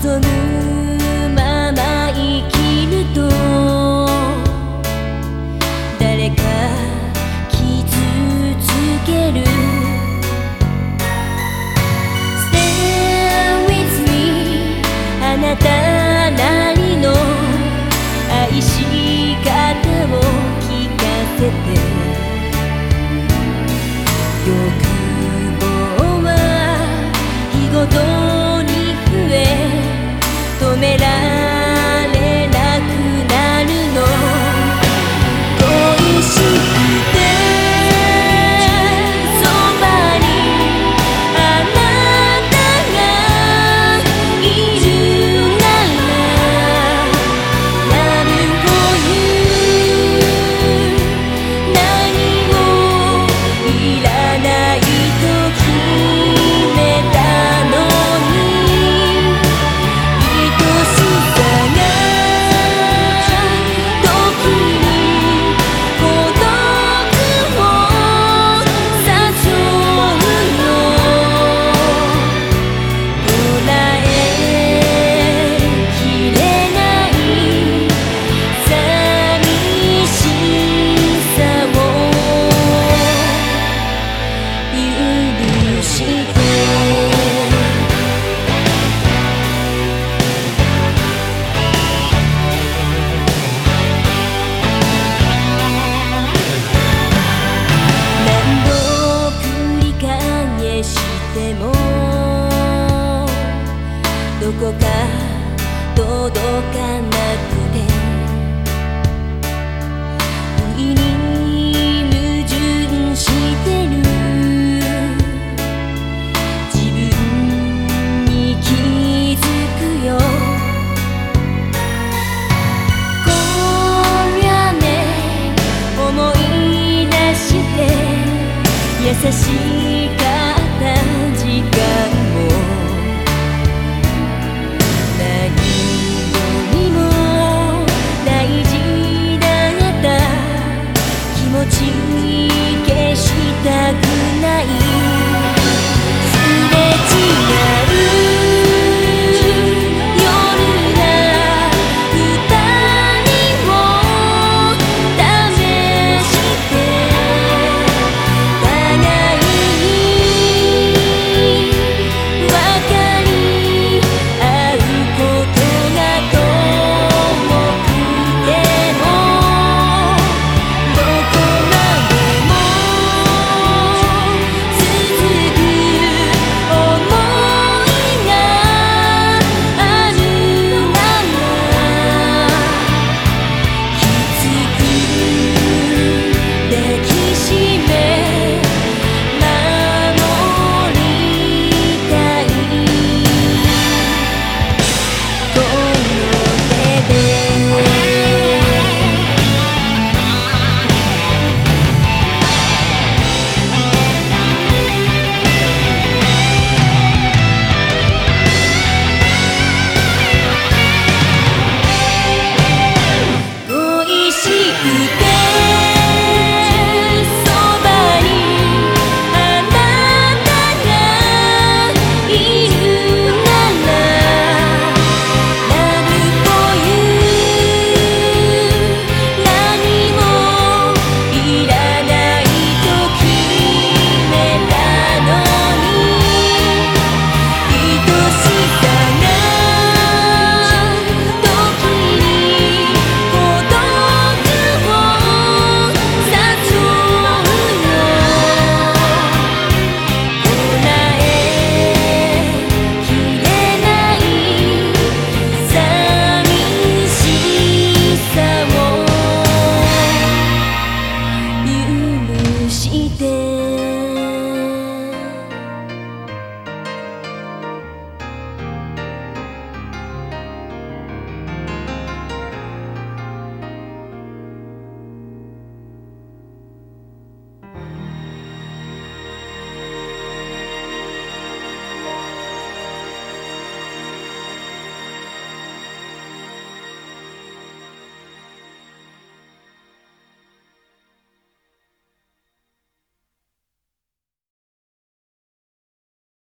做你届かなくて。不意矛盾してる。自分に気づくよ。こりゃね思い出して優しいか